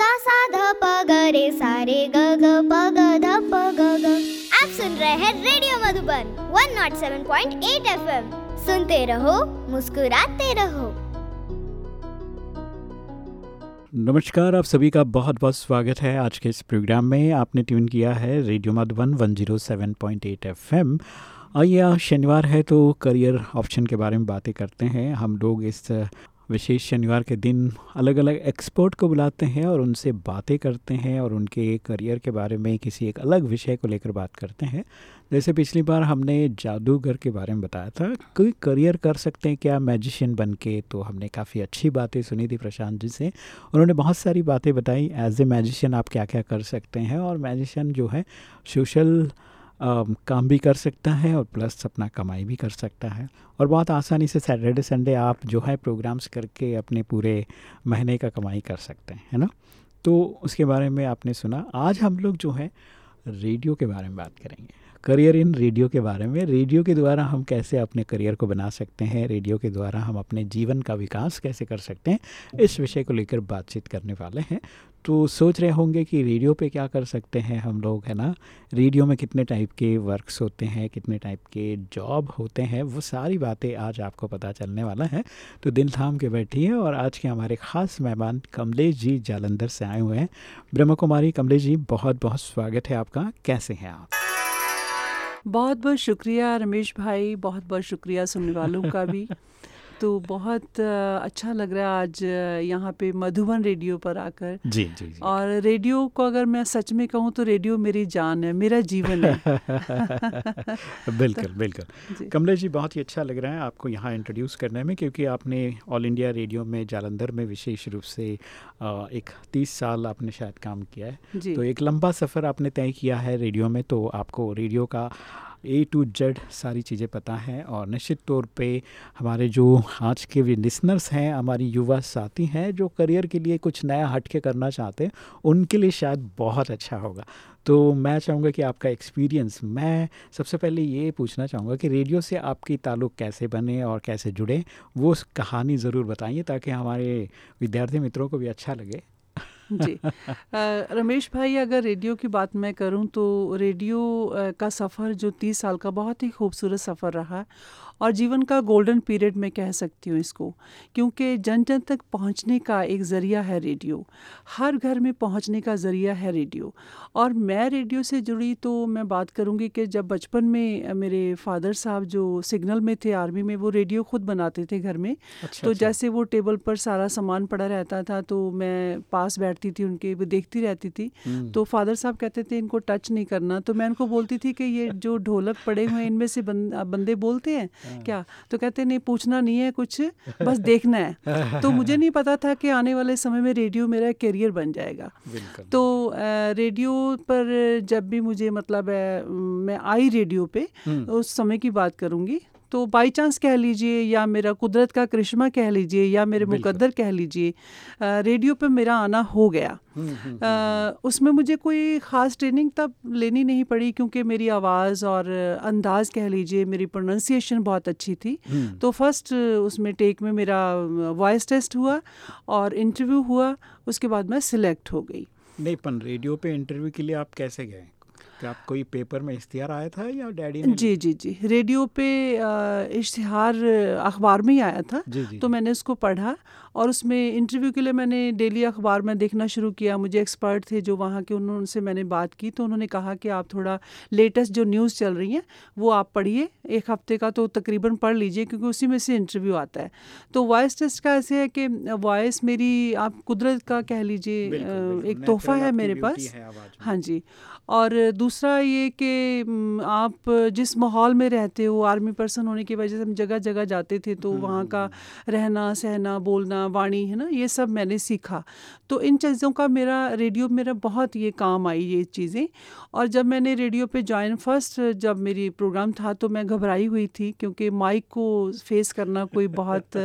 सा सा ध प ग रे सा रे ग ग प ग ध प ग ग। आप सुन रहे हैं रेडियो मधुबन 107.8 एफएम सुनते रहो, मुस्कुराते रहो। नमस्कार, आप सभी का बहुत बहुत स्वागत है आज के इस प्रोग्राम में। आपने ट्यून किया है रेडियो मधुबन 107.8 एफएम आइए शनिवार है तो करियर ऑप्शन के बारे में बातें करते हैं। हम लोग इस विशेष शनिवार के दिन अलग अलग एक्सपर्ट को बुलाते हैं और उनसे बातें करते हैं और उनके करियर के बारे में किसी एक अलग विषय को लेकर बात करते हैं। जैसे पिछली बार हमने जादूगर के बारे में बताया था, कोई करियर कर सकते हैं क्या मैजिशियन बन के? तो हमने काफ़ी अच्छी बातें सुनी थी प्रशांत जी से। उन्होंने बहुत सारी बातें बताई एज ए मैजिशियन आप क्या क्या कर सकते हैं? और मैजिशियन जो है सोशल काम भी कर सकता है और प्लस अपना कमाई भी कर सकता है। और बहुत आसानी से सैटरडे संडे आप जो है प्रोग्राम्स करके अपने पूरे महीने का कमाई कर सकते हैं, है ना? तो उसके बारे में आपने सुना। आज हम लोग जो है रेडियो के बारे में बात करेंगे। करियर इन रेडियो के बारे में। रेडियो के द्वारा हम कैसे अपने करियर को बना सकते हैं? रेडियो के द्वारा हम अपने जीवन का विकास कैसे कर सकते हैं? इस विषय को लेकर बातचीत करने वाले हैं। तो सोच रहे होंगे कि रेडियो पे क्या कर सकते हैं हम लोग है ना? रेडियो में कितने टाइप के वर्क्स होते हैं कितने टाइप के जॉब होते हैं वो सारी बातें आज आपको पता चलने वाला है। तो दिल थाम के बैठिए और आज के हमारे ख़ास मेहमान कमलेश जी जालंधर से आए हुए हैं। ब्रह्म कुमारी कमलेश जी बहुत बहुत स्वागत है आपका। कैसे हैं आप? बहुत बहुत शुक्रिया रमेश भाई बहुत बहुत शुक्रिया सुनने वालों का भी। तो बहुत अच्छा लग रहा है आज यहाँ पे मधुबन रेडियो पर आकर। जी जी, जी। और रेडियो को अगर मैं सच में कहूँ तो रेडियो मेरी जान है मेरा जीवन है। बिल्कुल बिल्कुल। कमलेश जी बहुत ही अच्छा लग रहा है आपको यहाँ इंट्रोड्यूस करने में क्योंकि आपने ऑल इंडिया रेडियो में जालंधर में विशेष रूप से एक तीस साल आपने शायद काम किया है। तो एक लंबा सफ़र आपने तय किया है रेडियो में तो आपको रेडियो का ए टू जेड सारी चीज़ें पता हैं और निश्चित तौर पे हमारे जो आज के भी लिसनर्स हैं, हमारी युवा साथी हैं, जो करियर के लिए कुछ नया हट के करना चाहते हैं, उनके लिए शायद बहुत अच्छा होगा। तो मैं चाहूँगा कि आपका एक्सपीरियंस मैं सबसे पहले ये पूछना चाहूँगा कि रेडियो से आपकी ताल्लुक़ कैसे बने और कैसे जुड़े, वो कहानी ज़रूर बताइए ताकि हमारे विद्यार्थी मित्रों को भी अच्छा लगे। जी। आ, रमेश भाई अगर रेडियो की बात मैं करूँ तो रेडियो का सफ़र जो तीस साल का बहुत ही खूबसूरत सफ़र रहा। और जीवन का गोल्डन पीरियड मैं कह सकती हूँ इसको क्योंकि जन जन तक पहुँचने का एक ज़रिया है रेडियो हर घर में पहुँचने का ज़रिया है रेडियो और मैं रेडियो से जुड़ी तो मैं बात करूँगी कि जब बचपन में मेरे फादर साहब जो सिग्नल में थे आर्मी में वो रेडियो खुद बनाते थे घर में। अच्छा, तो अच्छा। जैसे वो टेबल पर सारा सामान पड़ा रहता था तो मैं पास बैठती थी उनके वो देखती रहती थी। तो फादर साहब कहते थे इनको टच नहीं करना। तो मैं उनको बोलती थी कि ये जो ढोलक पड़े हुए हैं इनमें से बंदे बोलते हैं हाँ। क्या? तो कहते नहीं पूछना नहीं है कुछ बस देखना है। तो मुझे नहीं पता था कि आने वाले समय में रेडियो मेरा करियर बन जाएगा। तो रेडियो पर जब भी मुझे मतलब मैं आई रेडियो पे हम्म। उस समय की बात करूँगी। तो बाई चांस कह लीजिए या मेरा कुदरत का करिश्मा कह लीजिए या मेरे मुकद्दर कह लीजिए रेडियो पे मेरा आना हो गया। हम्म, हम्म, हम्म, उसमें मुझे कोई ख़ास ट्रेनिंग तब लेनी नहीं पड़ी क्योंकि मेरी आवाज़ और अंदाज़ कह लीजिए मेरी प्रोनाउंसिएशन बहुत अच्छी थी। तो फ़र्स्ट उसमें टेक में मेरा वॉइस टेस्ट हुआ और इंटरव्यू हुआ उसके बाद मैं सिलेक्ट हो गई। नहीं पन रेडियो पे इंटरव्यू के लिए आप कैसे गए? क्या आप कोई पेपर में इश्तिहार आया था या डैडी ने जी जी जी। रेडियो पे इश्तिहार अखबार में ही आया था। जी, जी, तो. मैंने उसको पढ़ा और उसमें इंटरव्यू के लिए मैंने डेली अखबार में देखना शुरू किया। मुझे एक्सपर्ट थे जो वहाँ के उन्होंने मैंने बात की तो उन्होंने कहा कि आप थोड़ा लेटेस्ट जो न्यूज़ चल रही हैं वो आप पढ़िए। एक हफ़्ते का तो तकरीबन पढ़ लीजिए क्योंकि उसी में से इंटरव्यू आता है। तो वॉइस टेस्ट का ऐसे है कि वॉइस मेरी आप कुदरत का कह लीजिए एक तोहफा है मेरे पास। हाँ जी। और दूसरा ये कि आप जिस माहौल में रहते हो आर्मी पर्सन होने की वजह से हम जगह जगह जाते थे तो हम्म, वहाँ का हम्म। रहना सहना बोलना वाणी है ना ये सब मैंने सीखा। तो इन चीज़ों का मेरा रेडियो मेरा बहुत ये काम आई ये चीज़ें। और जब मैंने रेडियो पे ज्वाइन फ़र्स्ट जब मेरी प्रोग्राम था तो मैं घबराई हुई थी क्योंकि माइक को फेस करना कोई बहुत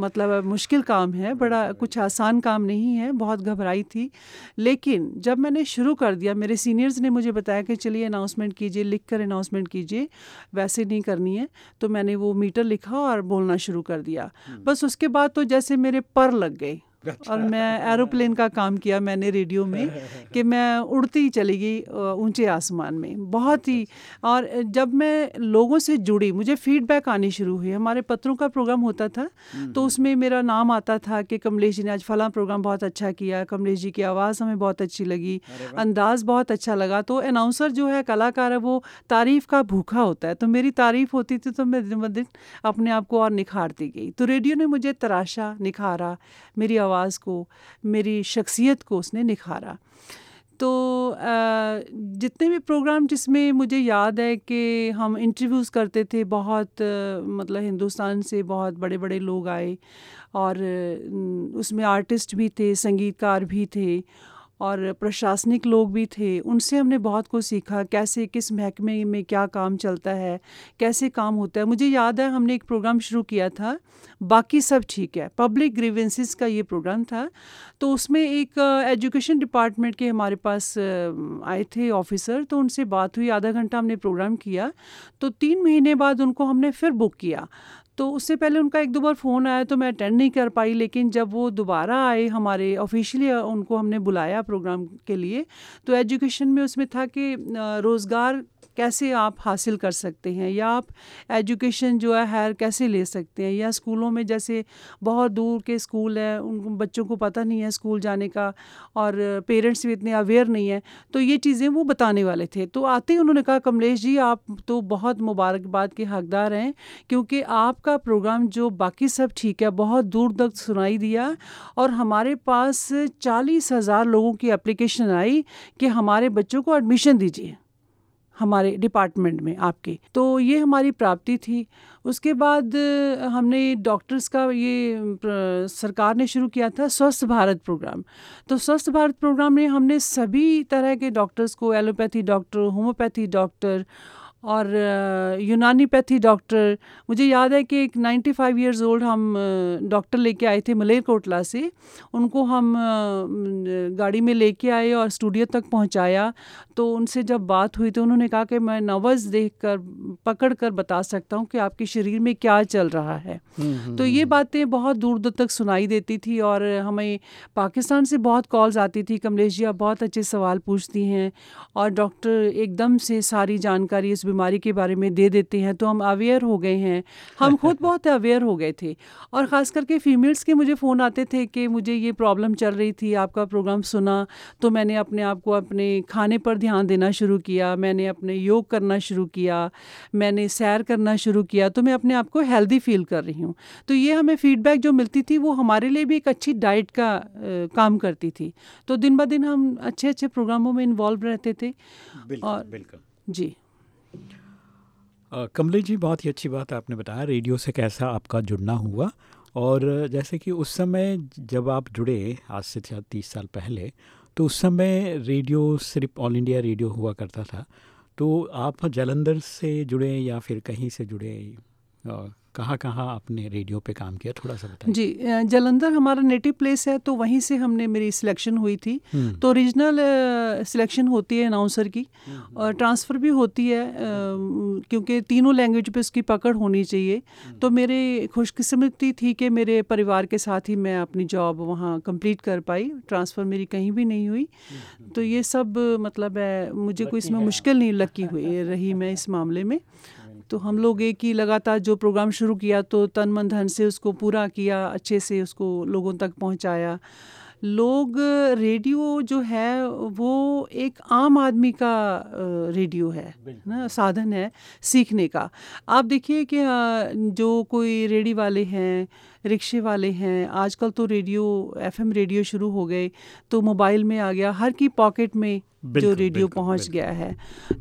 मतलब मुश्किल काम है बड़ा कुछ आसान काम नहीं है बहुत घबराई थी। लेकिन जब मैंने शुरू कर दिया मेरे सीनियर्स ने मुझे बताया कि चलिए अनाउंसमेंट कीजिए लिख कर अनाउंसमेंट कीजिए वैसे नहीं करनी है तो मैंने वो मीटर लिखा और बोलना शुरू कर दिया हम्म। बस उसके बाद तो जैसे मेरे पर लग गए और मैं एरोप्लेन का काम किया मैंने रेडियो में कि मैं उड़ती चली गई ऊँचे आसमान में। बहुत ही और जब मैं लोगों से जुड़ी मुझे फीडबैक आनी शुरू हुई। हमारे पत्रों का प्रोग्राम होता था तो उसमें मेरा नाम आता था कि कमलेश जी ने आज फला प्रोग्राम बहुत अच्छा किया कमलेश जी की आवाज़ हमें बहुत अच्छी लगी अंदाज़ बहुत अच्छा लगा। तो अनाउंसर जो है कलाकार है वो तारीफ़ का भूखा होता है। तो मेरी तारीफ़ होती थी तो मैं दिन ब दिन अपने आप को और निखारती गई। तो रेडियो ने मुझे तराशा निखारा मेरी आवाज़ को, मेरी शख्सियत को उसने निखारा। तो जितने भी प्रोग्राम जिसमें मुझे याद है कि हम इंटरव्यूज़ करते थे, बहुत मतलब हिंदुस्तान से बहुत बड़े बड़े लोग आए और उसमें आर्टिस्ट भी थे, संगीतकार भी थे और प्रशासनिक लोग भी थे, उनसे हमने बहुत कुछ सीखा, कैसे, किस महकमे में क्या काम चलता है, कैसे काम होता है। मुझे याद है, हमने एक प्रोग्राम शुरू किया था, बाकी सब ठीक है, पब्लिक ग्रीवेंसेस का ये प्रोग्राम था। तो उसमें एक एजुकेशन डिपार्टमेंट के हमारे पास आए थे ऑफिसर तो उनसे बात हुई, आधा घंटा हमने प्रोग्राम किया। तो तीन महीने बाद उनको हमने फिर बुक किया। तो उससे पहले उनका एक दो बार फ़ोन आया तो मैं अटेंड नहीं कर पाई, लेकिन जब वो दोबारा आए हमारे ऑफिशियली उनको हमने बुलाया प्रोग्राम के लिए तो एजुकेशन में उसमें था कि रोज़गार कैसे आप हासिल कर सकते हैं? या आप एजुकेशन जो है, हायर कैसे ले सकते हैं? या स्कूलों में जैसे बहुत दूर के स्कूल हैं, उन बच्चों को पता नहीं है स्कूल जाने का और पेरेंट्स भी इतने अवेयर नहीं है तो ये चीज़ें वो बताने वाले थे। तो आते ही उन्होंने कहा, कमलेश जी, आप तो बहुत मुबारकबाद के हकदार हैं, क्योंकि आपका प्रोग्राम जो बाकी सब ठीक है, बहुत दूर तक सुनाई दिया और हमारे पास चालीस हज़ार लोगों की एप्लीकेशन आई कि हमारे बच्चों को एडमिशन दीजिए। हमारे डिपार्टमेंट में आपके। तो ये हमारी प्राप्ति थी। उसके बाद हमने डॉक्टर्स का ये सरकार ने शुरू किया था स्वस्थ भारत प्रोग्राम। तो स्वस्थ भारत प्रोग्राम में हमने सभी तरह के डॉक्टर्स को, एलोपैथी डॉक्टर, होम्योपैथी डॉक्टर और यूनानी पैथी डॉक्टर मुझे याद है कि एक 95 फाइव ईयर्स ओल्ड हम डॉक्टर लेके आए थे मलेरकोटला से। उनको हम गाड़ी में लेके आए और स्टूडियो तक पहुँचाया। तो उनसे जब बात हुई तो उन्होंने कहा कि मैं नवज़ देख कर पकड़ कर बता सकता हूँ कि आपके शरीर में क्या चल रहा है। हम्म, हम्म, तो ये हम्म। बातें बहुत दूर दूर तक सुनाई देती थी और हमें पाकिस्तान से बहुत कॉल्स आती थी। कमलेश जी आप बहुत अच्छे सवाल पूछती हैं और डॉक्टर एकदम से सारी जानकारी इस बीमारी के बारे में दे देते हैं तो हम अवेयर हो गए हैं। हम खुद बहुत अवेयर हो गए थे और ख़ास करके फीमेल्स के मुझे फ़ोन आते थे कि मुझे ये प्रॉब्लम चल रही थी आपका प्रोग्राम सुना तो मैंने अपने आप को अपने खाने पर ध्यान देना शुरू किया मैंने अपने योग करना शुरू किया मैंने सैर करना शुरू किया तो मैं अपने आप को हेल्दी फील कर रही हूँ। तो ये हमें फीडबैक जो मिलती थी वो हमारे लिए भी एक अच्छी डाइट का आ, काम करती थी। तो दिन ब दिन हम अच्छे अच्छे प्रोग्रामों में इन्वॉल्व रहते थे। बिल्कुल, और बिल्कुल। जी। कमलेश जी, बहुत ही अच्छी बात आपने बताया, रेडियो से कैसा आपका जुड़ना हुआ और जैसे कि उस समय जब आप जुड़े, आज से तीस साल पहले तो उस समय रेडियो सिर्फ़ ऑल इंडिया रेडियो हुआ करता था तो आप जलंधर से जुड़े या फिर कहीं से जुड़े? कहाँ कहाँ आपने रेडियो पे काम किया थोड़ा सा बताइए। जी जलंधर हमारा नेटिव प्लेस है तो वहीं से हमने मेरी सिलेक्शन हुई थी। हम्म। तो रीजनल सिलेक्शन होती है अनाउंसर की हम्म, हम्म। और ट्रांसफ़र भी होती है क्योंकि तीनों लैंग्वेज पे उसकी पकड़ होनी चाहिए। तो मेरे खुशकिस्मती थी कि मेरे परिवार के साथ ही मैं अपनी जॉब वहाँ कंप्लीट कर पाई ट्रांसफ़र मेरी कहीं भी नहीं हुई। तो ये सब मतलब है मुझे कोई इसमें मुश्किल नहीं लगी हुई रही मैं इस मामले में। तो हम लोग एक ही लगातार जो प्रोग्राम शुरू किया तो तन मन धन से उसको पूरा किया अच्छे से उसको लोगों तक पहुँचाया। लोग रेडियो जो है वो एक आम आदमी का रेडियो है ना साधन है सीखने का। आप देखिए कि जो कोई रेडी वाले हैं रिक्शे वाले हैं आजकल तो रेडियो एफएम रेडियो शुरू हो गए तो मोबाइल में आ गया हर की पॉकेट में जो रेडियो पहुँच गया है।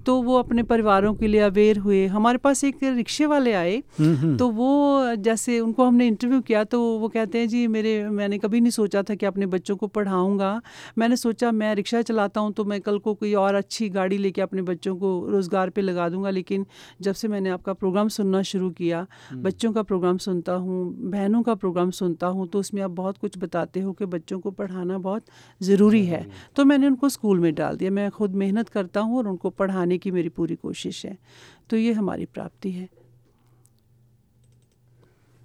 तो वो अपने परिवारों के लिए अवेयर हुए। हमारे पास एक रिक्शे वाले आए हम्म, हम्म। तो वो जैसे उनको हमने इंटरव्यू किया तो वो कहते हैं जी मेरे मैंने कभी नहीं सोचा था कि अपने बच्चों को पढ़ाऊँगा। मैंने सोचा मैं रिक्शा चलाता हूँ तो मैं कल को कोई और अच्छी गाड़ी लेके अपने बच्चों को रोज़गार पे लगा दूँगा। लेकिन जब से मैंने आपका प्रोग्राम सुनना शुरू किया हम्म। बच्चों का प्रोग्राम सुनता हूँ बहनों का प्रोग्राम सुनता हूँ तो उसमें आप बहुत कुछ बताते हो कि बच्चों को पढ़ाना बहुत ज़रूरी है। तो मैंने उनको स्कूल में डाल दिया। मैं खुद मेहनत करता हूँ और उनको पढ़ाने की मेरी पूरी कोशिश है। तो ये हमारी प्राप्ति है।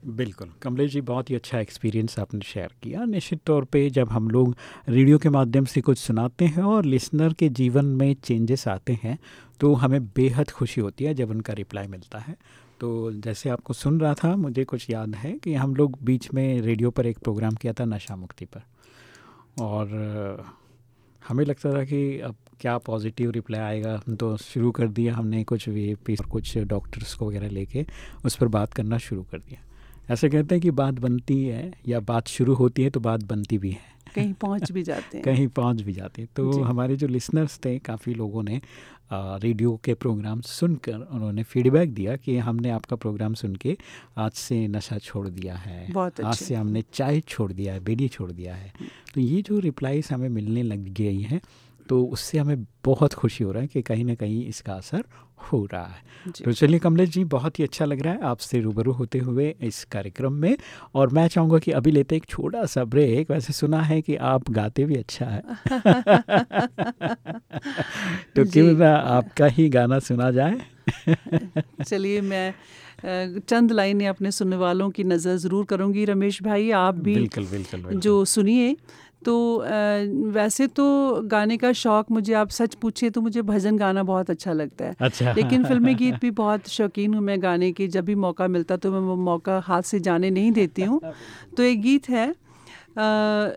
बिल्कुल। कमलेश जी, बहुत ही अच्छा एक्सपीरियंस आपने शेयर किया। निश्चित तौर पे जब हम लोग रेडियो के माध्यम से कुछ सुनाते हैं और लिसनर के जीवन में चेंजेस आते हैं तो हमें बेहद खुशी होती है जब उनका रिप्लाई मिलता है। तो जैसे आपको सुन रहा था, मुझे कुछ याद है कि हम लोग बीच में रेडियो पर एक प्रोग्राम किया था नशा मुक्ति पर। और हमें लगता था कि अब क्या पॉजिटिव रिप्लाई आएगा। हम तो शुरू कर दिया हमने कुछ वे कुछ डॉक्टर्स को वगैरह लेके उस पर बात करना शुरू कर दिया। ऐसे कहते हैं कि बात बनती है या बात शुरू होती है तो बात बनती भी है। कहीं पहुँच भी जाते हैं। कहीं पहुँच भी जाते हैं। तो हमारे जो लिसनर्स थे काफ़ी लोगों ने रेडियो के प्रोग्राम सुनकर उन्होंने फीडबैक दिया कि हमने आपका प्रोग्राम सुन के आज से नशा छोड़ दिया है। बहुत आज से हमने चाय छोड़ दिया है बेड़ी छोड़ दिया है। तो ये जो रिप्लाईस हमें मिलने लग गई हैं तो उससे हमें बहुत खुशी हो रहा है कि कहीं ना कहीं इसका असर हो रहा है। तो चलिए कमलेश जी बहुत ही अच्छा लग रहा है आपसे रूबरू होते हुए इस कार्यक्रम में और मैं चाहूँगा कि अभी लेते एक छोटा सा ब्रेक। वैसे सुना है कि आप गाते भी अच्छा है। तो क्यों ना आपका ही गाना सुना जाए। चलिए मैं चंद लाइनें अपने सुनने वालों की नज़र ज़रूर करूँगी। रमेश भाई आप भी बिल्कुल बिल्कुल, बिल्कुल। जो सुनिए तो वैसे तो गाने का शौक़ मुझे आप सच पूछे तो मुझे भजन गाना बहुत अच्छा लगता है। अच्छा। लेकिन फिल्मी गीत भी बहुत शौकीन हूँ मैं गाने की जब भी मौका मिलता तो मैं वो मौका हाथ से जाने नहीं देती हूँ। तो एक गीत है आ,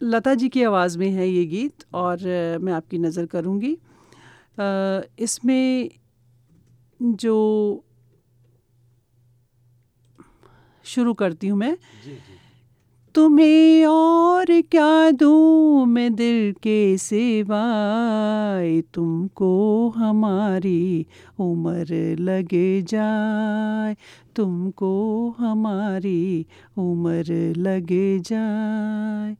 लता जी की आवाज़ में है ये गीत और मैं आपकी नज़र करूँगी। इसमें जो शुरू करती हूँ मैं। जी, जी। तुम्हें और क्या दूँ मैं दिल के सिवाय? तुमको हमारी उम्र लग जाए। तुमको हमारी उम्र लग जाए।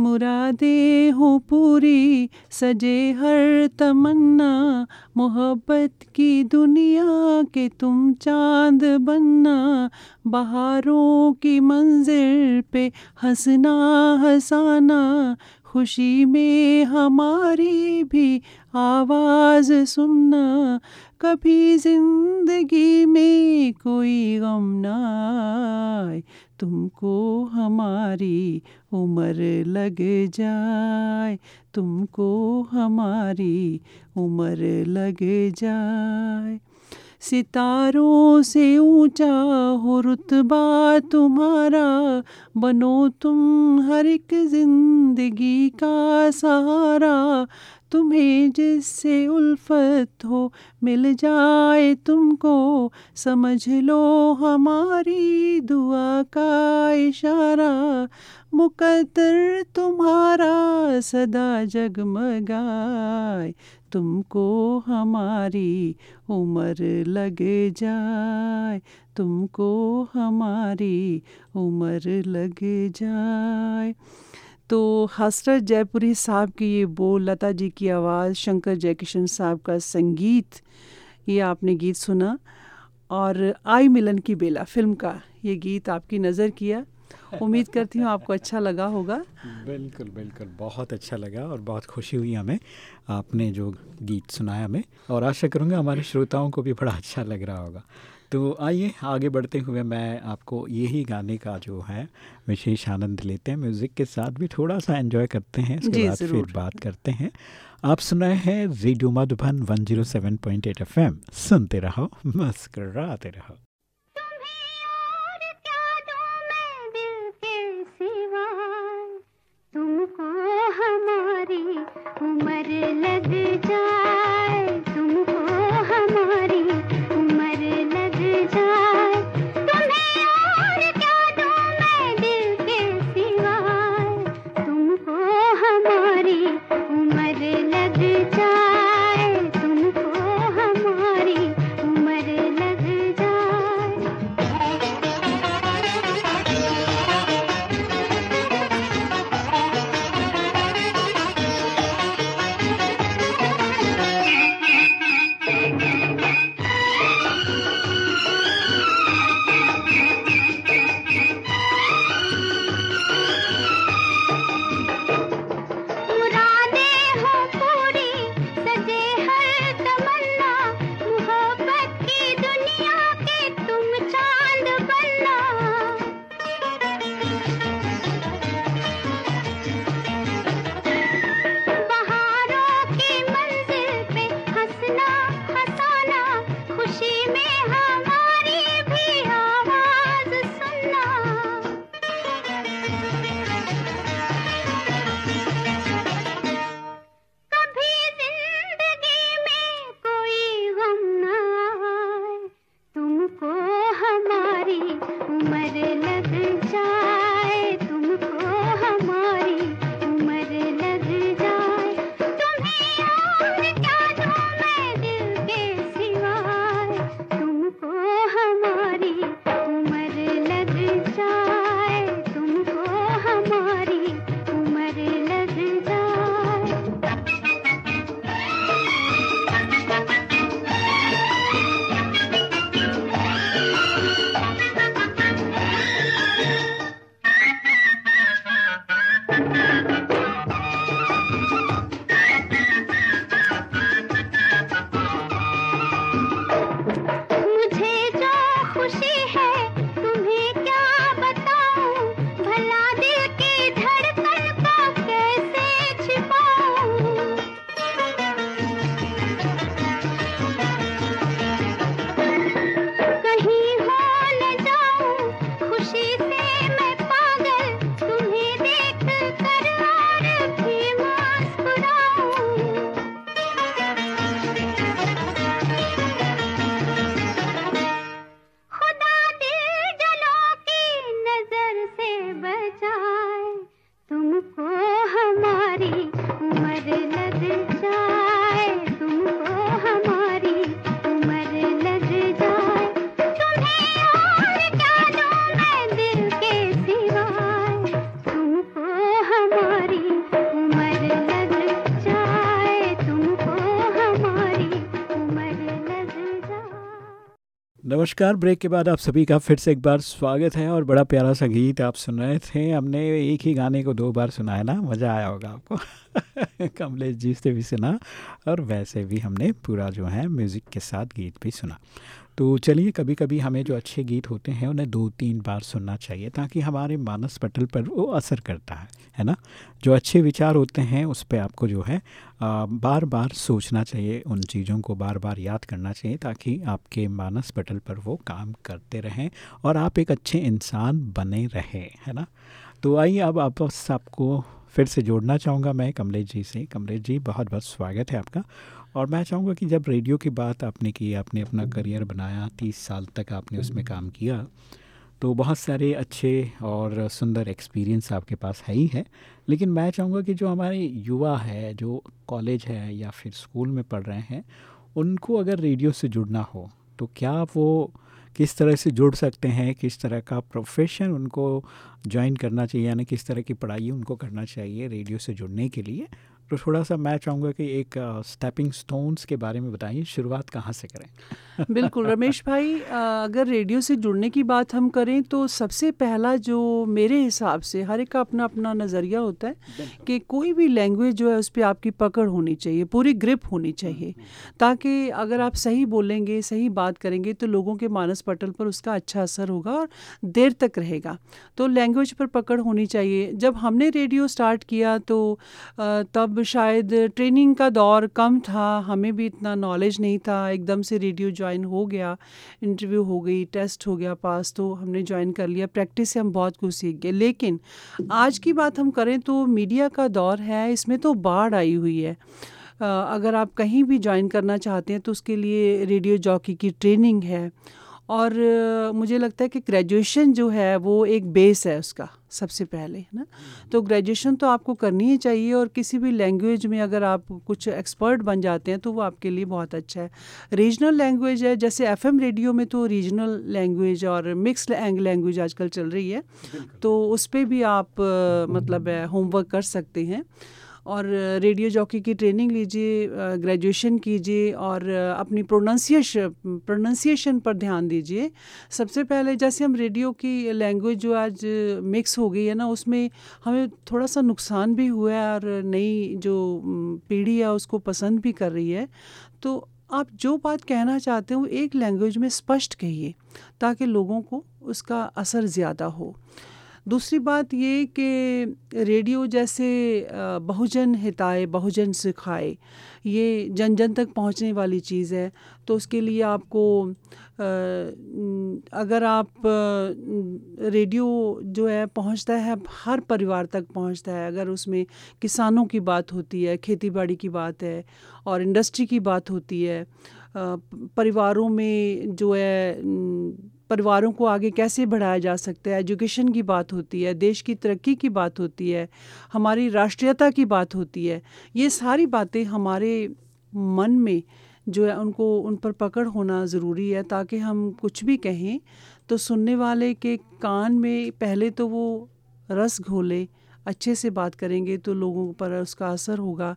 मुरादे हो पूरी, सजे हर तमन्ना। मोहब्बत की दुनिया के तुम चाँद बनना। बहारों की मंजिल पे हंसना, हंसाना। खुशी में हमारी भी आवाज़ सुनना। कभी ज़िंदगी में कोई गम ना आए, तुमको हमारी उम्र लग जाए, तुमको हमारी उम्र लग जाए। सितारों से ऊँचा हो रुतबा तुम्हारा, बनो तुम हर एक ज़िंदगी का सहारा। तुम्हें जिससे उल्फत हो मिल जाए तुमको, समझ लो हमारी दुआ का इशारा। मुकद्दर तुम्हारा सदा जगमगाए, तुमको हमारी उम्र लग जाए, तुमको हमारी उम्र लग जाए। तो हसरत जयपुरी साहब की ये बोल, लता जी की आवाज़, शंकर जयकिशन साहब का संगीत, ये आपने गीत सुना और आई मिलन की बेला फ़िल्म का ये गीत आपकी नज़र किया। उम्मीद करती हूँ आपको अच्छा लगा होगा। बिल्कुल बिल्कुल, बहुत अच्छा लगा और बहुत खुशी हुई हमें आपने जो गीत सुनाया हमें और आशा करूँगा हमारे श्रोताओं को भी बड़ा अच्छा लग रहा होगा। तो आइए आगे बढ़ते हुए मैं आपको यही गाने का जो है विशेष आनंद लेते हैं म्यूज़िक के साथ भी थोड़ा सा एंजॉय करते हैं। इसके बाद फिर बात करते हैं। आप सुन रहे हैं रेडियो मधुबन 107.8 एफएम सुनते रहो मुस्कराते रहो। तुमको हमारी उम्र लग जाए। नमस्कार। ब्रेक के बाद आप सभी का फिर से एक बार स्वागत है और बड़ा प्यारा सा गीत आप सुन रहे थे। हमने एक ही गाने को दो बार सुना है ना? मज़ा आया होगा आपको। कमलेश जी से भी सुना और वैसे भी हमने पूरा जो है म्यूज़िक के साथ गीत भी सुना। तो चलिए कभी कभी हमें जो अच्छे गीत होते हैं उन्हें दो तीन बार सुनना चाहिए ताकि हमारे मानस पटल पर वो असर करता है है ना? जो अच्छे विचार होते हैं उस पर आपको जो है आ, बार बार सोचना चाहिए उन चीज़ों को बार बार याद करना चाहिए ताकि आपके मानस पटल पर वो काम करते रहें और आप एक अच्छे इंसान बने रहें है ना? तो आइए अब वापस आपको फिर से जोड़ना चाहूँगा मैं कमलेश जी से। कमलेश जी, बहुत बहुत स्वागत है आपका। और मैं चाहूँगा कि जब रेडियो की बात आपने की, आपने अपना करियर बनाया, तीस साल तक आपने उसमें काम किया तो बहुत सारे अच्छे और सुंदर एक्सपीरियंस आपके पास है ही है। लेकिन मैं चाहूँगा कि जो हमारे युवा है, जो कॉलेज है या फिर स्कूल में पढ़ रहे हैं, उनको अगर रेडियो से जुड़ना हो तो क्या वो किस तरह से जुड़ सकते हैं, किस तरह का प्रोफेशन उनको ज्वाइन करना चाहिए, यानी किस तरह की पढ़ाई उनको करना चाहिए रेडियो से जुड़ने के लिए। तो थोड़ा सा मैं चाहूँगा कि एक स्टेपिंग स्टोन्स के बारे में बताइए शुरुआत कहाँ से करें? बिल्कुल रमेश भाई अगर रेडियो से जुड़ने की बात हम करें तो सबसे पहला जो मेरे हिसाब से हर एक का अपना अपना नज़रिया होता है कि कोई भी लैंग्वेज जो है उस पर आपकी पकड़ होनी चाहिए पूरी ग्रिप होनी चाहिए। हम्म, हम्म। ताकि अगर आप सही बोलेंगे सही बात करेंगे तो लोगों के मानस पटल पर उसका अच्छा असर होगा और देर तक रहेगा। तो लैंग्वेज पर पकड़ होनी चाहिए। जब हमने रेडियो स्टार्ट किया तो तब शायद ट्रेनिंग का दौर कम था, हमें भी इतना नॉलेज नहीं था, एकदम से रेडियो ज्वाइन हो गया इंटरव्यू हो गई टेस्ट हो गया पास तो हमने ज्वाइन कर लिया प्रैक्टिस से हम बहुत कुछ सीख गए। लेकिन आज की बात हम करें तो मीडिया का दौर है, इसमें तो बाढ़ आई हुई है। अगर आप कहीं भी ज्वाइन करना चाहते हैं तो उसके लिए रेडियो जॉकी की ट्रेनिंग है। और मुझे लगता है कि ग्रेजुएशन जो है वो एक बेस है उसका सबसे पहले है ना? तो ग्रेजुएशन तो आपको करनी ही चाहिए और किसी भी लैंग्वेज में अगर आप कुछ एक्सपर्ट बन जाते हैं तो वो आपके लिए बहुत अच्छा है। रीजनल लैंग्वेज है जैसे एफएम रेडियो में तो रीजनल लैंग्वेज और मिक्स लैंग्वेज आजकल चल रही है। तो उस पर भी आप मतलब होमवर्क कर सकते हैं। और रेडियो जॉकी की ट्रेनिंग लीजिए ग्रेजुएशन कीजिए और अपनी प्रोनाउंसिएशन प्रोनाउंसिएशन पर ध्यान दीजिए। सबसे पहले जैसे हम रेडियो की लैंग्वेज जो आज मिक्स हो गई है ना, उसमें हमें थोड़ा सा नुकसान भी हुआ है और नई जो पीढ़ी है उसको पसंद भी कर रही है। तो आप जो बात कहना चाहते हो एक लैंग्वेज में स्पष्ट कहिए, ताकि लोगों को उसका असर ज़्यादा हो। दूसरी बात ये कि रेडियो जैसे बहुजन हिताए बहुजन सिखाए ये जन जन तक पहुँचने वाली चीज़ है। तो उसके लिए आपको अगर आप रेडियो जो है पहुँचता है हर परिवार तक पहुँचता है। अगर उसमें किसानों की बात होती है खेती बाड़ी की बात है और इंडस्ट्री की बात होती है परिवारों में जो है परिवारों को आगे कैसे बढ़ाया जा सकता है? एजुकेशन की बात होती है, देश की तरक्की की बात होती है, हमारी राष्ट्रीयता की बात होती है। ये सारी बातें हमारे मन में जो है उनको, उन पर पकड़ होना ज़रूरी है ताकि हम कुछ भी कहें तो सुनने वाले के कान में पहले तो वो रस घोले, अच्छे से बात करेंगे तो लोगों पर उसका असर होगा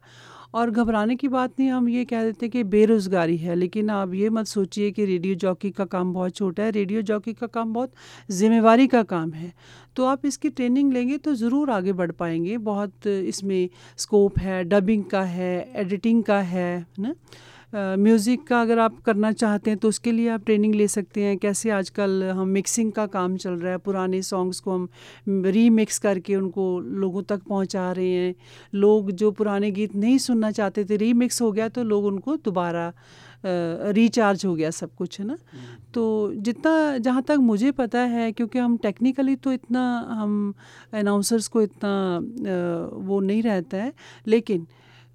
और घबराने की बात नहीं, हम ये कह देते कि बेरोज़गारी है, लेकिन आप ये मत सोचिए कि रेडियो जॉकी का काम बहुत छोटा है, रेडियो जॉकी का काम बहुत ज़िम्मेवारी का काम है। तो आप इसकी ट्रेनिंग लेंगे तो ज़रूर आगे बढ़ पाएँगे, बहुत इसमें स्कोप है, डबिंग का है, एडिटिंग का है ना? म्यूज़िक का अगर आप करना चाहते हैं तो उसके लिए आप ट्रेनिंग ले सकते हैं। कैसे आजकल हम मिक्सिंग का काम चल रहा है पुराने सॉन्ग्स को हम रीमिक्स करके उनको लोगों तक पहुँचा रहे हैं। लोग जो पुराने गीत नहीं सुनना चाहते थे रीमिक्स हो गया तो लोग उनको दोबारा रिचार्ज हो गया सब कुछ है ना? हम्म। तो जितना जहाँ तक मुझे पता है क्योंकि हम टेक्निकली तो इतना हम अनाउंसर्स को इतना वो नहीं रहता है लेकिन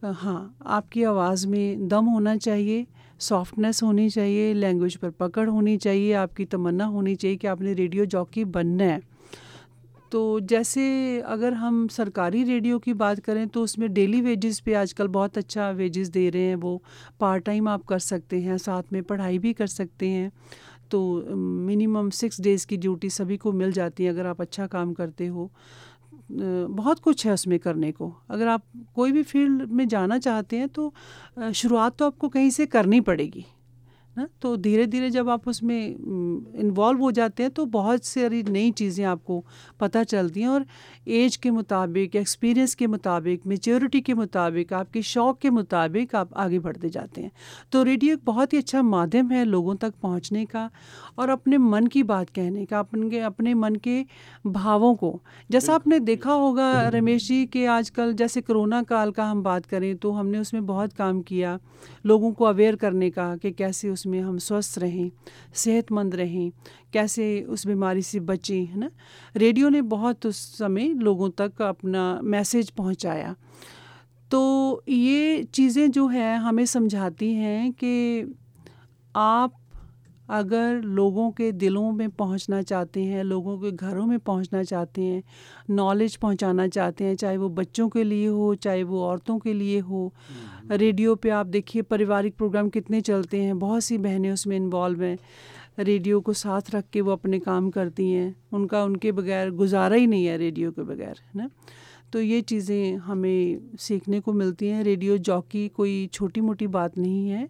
हाँ आपकी आवाज़ में दम होना चाहिए सॉफ्टनेस होनी चाहिए लैंग्वेज पर पकड़ होनी चाहिए, आपकी तमन्ना होनी चाहिए कि आपने रेडियो जॉकी बनना है। तो जैसे अगर हम सरकारी रेडियो की बात करें तो उसमें डेली वेजेस पे आजकल बहुत अच्छा वेजेस दे रहे हैं, वो पार्ट टाइम आप कर सकते हैं, साथ में पढ़ाई भी कर सकते हैं। तो मिनिमम सिक्स डेज़ की ड्यूटी सभी को मिल जाती है अगर आप अच्छा काम करते हो। बहुत कुछ है उसमें करने को। अगर आप कोई भी फ़ील्ड में जाना चाहते हैं तो शुरुआत तो आपको कहीं से करनी पड़ेगी। ना? तो धीरे धीरे जब आप उसमें इन्वॉल्व हो जाते हैं तो बहुत सारी नई चीज़ें आपको पता चलती हैं और एज के मुताबिक एक्सपीरियंस के मुताबिक मेच्योरिटी के मुताबिक आपके शौक़ के मुताबिक आप आगे बढ़ते जाते हैं। तो रेडियो एक बहुत ही अच्छा माध्यम है लोगों तक पहुँचने का और अपने मन की बात कहने का अपने अपने मन के भावों को। जैसा आपने देखा होगा रमेश जी कि आजकल जैसे कोरोना काल का हम बात करें तो हमने उसमें बहुत काम किया लोगों को अवेयर करने का कि कैसे उसमें हम स्वस्थ रहें, सेहतमंद रहें, कैसे उस बीमारी से बचें, है ना रेडियो ने बहुत उस समय लोगों तक अपना मैसेज पहुँचाया तो ये चीज़ें जो है, हमें समझाती हैं कि आप अगर लोगों के दिलों में पहुँचना चाहते हैं, लोगों के घरों में पहुँचना चाहते हैं नॉलेज पहुंचाना चाहते हैं, चाहे वो बच्चों के लिए हो, चाहे वो औरतों के लिए हो। रेडियो पे आप देखिए, पारिवारिक प्रोग्राम कितने चलते हैं। बहुत सी बहनें उसमें इन्वॉल्व हैं। रेडियो को साथ रख के वो अपने काम करती हैं। उनका, उनके बगैर गुजारा ही नहीं है रेडियो के बगैर, है ना? तो ये चीज़ें हमें सीखने को मिलती हैं। रेडियो जॉकी कोई छोटी मोटी बात नहीं है।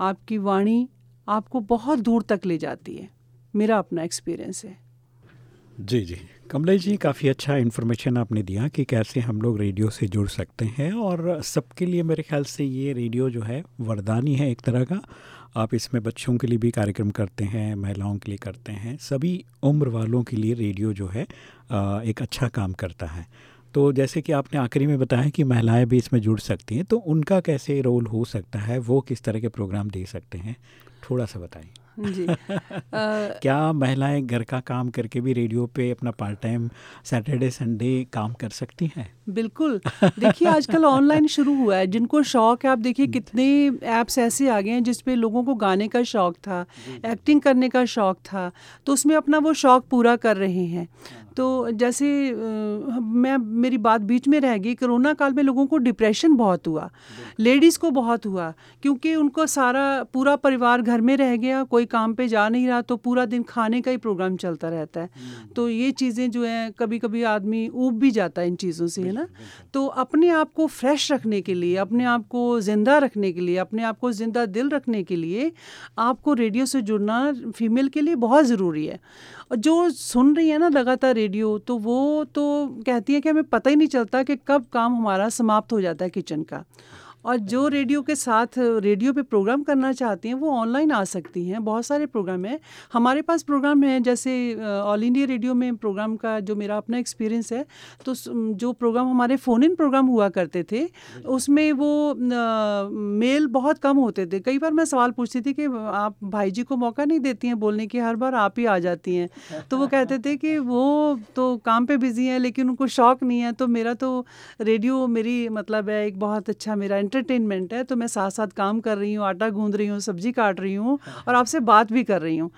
आपकी वाणी आपको बहुत दूर तक ले जाती है। मेरा अपना एक्सपीरियंस है। जी जी। कमलेश जी, काफ़ी अच्छा इन्फॉर्मेशन आपने दिया कि कैसे हम लोग रेडियो से जुड़ सकते हैं और सबके लिए मेरे ख्याल से ये रेडियो जो है, वरदानी है एक तरह का। आप इसमें बच्चों के लिए भी कार्यक्रम करते हैं, महिलाओं के लिए करते हैं, सभी उम्र वालों के लिए रेडियो जो है एक अच्छा काम करता है। तो जैसे कि आपने आखिरी में बताया कि महिलाएँ भी इसमें जुड़ सकती हैं तो उनका कैसे रोल हो सकता है, वो किस तरह के प्रोग्राम दे सकते हैं, थोड़ा सा बताइए। जी। आ, क्या महिलाएँ घर का काम करके भी रेडियो पे अपना पार्ट टाइम सैटरडे संडे काम कर सकती हैं? बिल्कुल। देखिए आजकल ऑनलाइन शुरू हुआ है। जिनको शौक है आप देखिए कितने ऐप्स ऐसे आ गए हैं जिसपे लोगों को गाने का शौक था एक्टिंग करने का शौक था तो उसमें अपना वो शौक पूरा कर रहे हैं। तो जैसे मैं मेरी बात बीच में रह गई कोरोना काल में लोगों को डिप्रेशन बहुत हुआ लेडीज़ को बहुत हुआ क्योंकि उनको सारा पूरा परिवार घर में रह गया कोई काम पे जा नहीं रहा तो पूरा दिन खाने का ही प्रोग्राम चलता रहता है। हम्म। तो ये चीज़ें जो हैं कभी कभी आदमी ऊब भी जाता है इन चीज़ों से है ना? तो अपने आप को फ्रेश रखने के लिए अपने आप को ज़िंदा रखने के लिए अपने आप को ज़िंदा दिल रखने के लिए आपको रेडियो से जुड़ना फीमेल के लिए बहुत ज़रूरी है। और जो सुन रही है ना लगातार रेडियो तो वो तो कहती है कि हमें पता ही नहीं चलता कि कब काम हमारा समाप्त हो जाता है किचन का। और जो रेडियो के साथ रेडियो पे प्रोग्राम करना चाहती हैं वो ऑनलाइन आ सकती हैं। बहुत सारे प्रोग्राम हैं। हमारे पास प्रोग्राम हैं जैसे ऑल इंडिया रेडियो में प्रोग्राम का जो मेरा अपना एक्सपीरियंस है तो जो प्रोग्राम हमारे फ़ोन इन प्रोग्राम हुआ करते थे उसमें वो आ, मेल बहुत कम होते थे। कई बार मैं सवाल पूछती थी कि आप भाई जी को मौका नहीं देती हैं बोलने की? हर बार आप ही आ जाती हैं। तो वो कहते थे कि वो तो काम पे बिज़ी हैं लेकिन उनको शौक़ नहीं है। तो मेरा तो रेडियो मेरी मतलब है एक बहुत अच्छा मेरा एंटरटेनमेंट है तो मैं साथ साथ काम कर रही हूँ आटा गूंद रही हूँ सब्ज़ी काट रही हूँ और आपसे बात भी कर रही हूँ।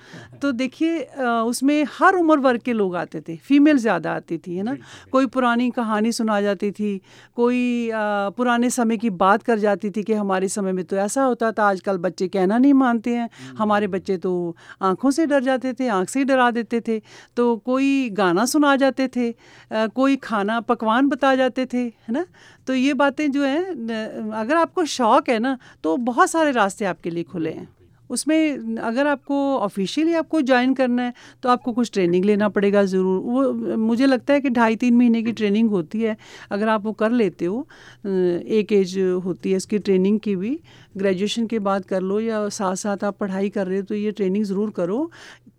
तो देखिए उसमें हर उम्र वर्ग के लोग आते थे फीमेल ज़्यादा आती थी है ना? कोई पुरानी कहानी सुना जाती थी कोई पुराने समय की बात कर जाती थी कि हमारे समय में तो ऐसा होता था आजकल बच्चे कहना नहीं मानते हैं। हम्म। हमारे बच्चे तो आँखों से डर जाते थे आँख से ही डरा देते थे। तो कोई गाना सुना जाते थे कोई खाना पकवान बता जाते थे है ना? तो ये बातें जो हैं अगर आपको शौक़ है ना तो बहुत सारे रास्ते आपके लिए खुले हैं। उसमें अगर आपको ऑफिशियली आपको ज्वाइन करना है तो आपको कुछ ट्रेनिंग लेना पड़ेगा ज़रूर। वो मुझे लगता है कि ढाई तीन महीने की ट्रेनिंग होती है। अगर आप वो कर लेते हो एक एज होती है इसकी ट्रेनिंग की भी ग्रेजुएशन के बाद कर लो या साथ साथ आप पढ़ाई कर रहे हो तो ये ट्रेनिंग ज़रूर करो।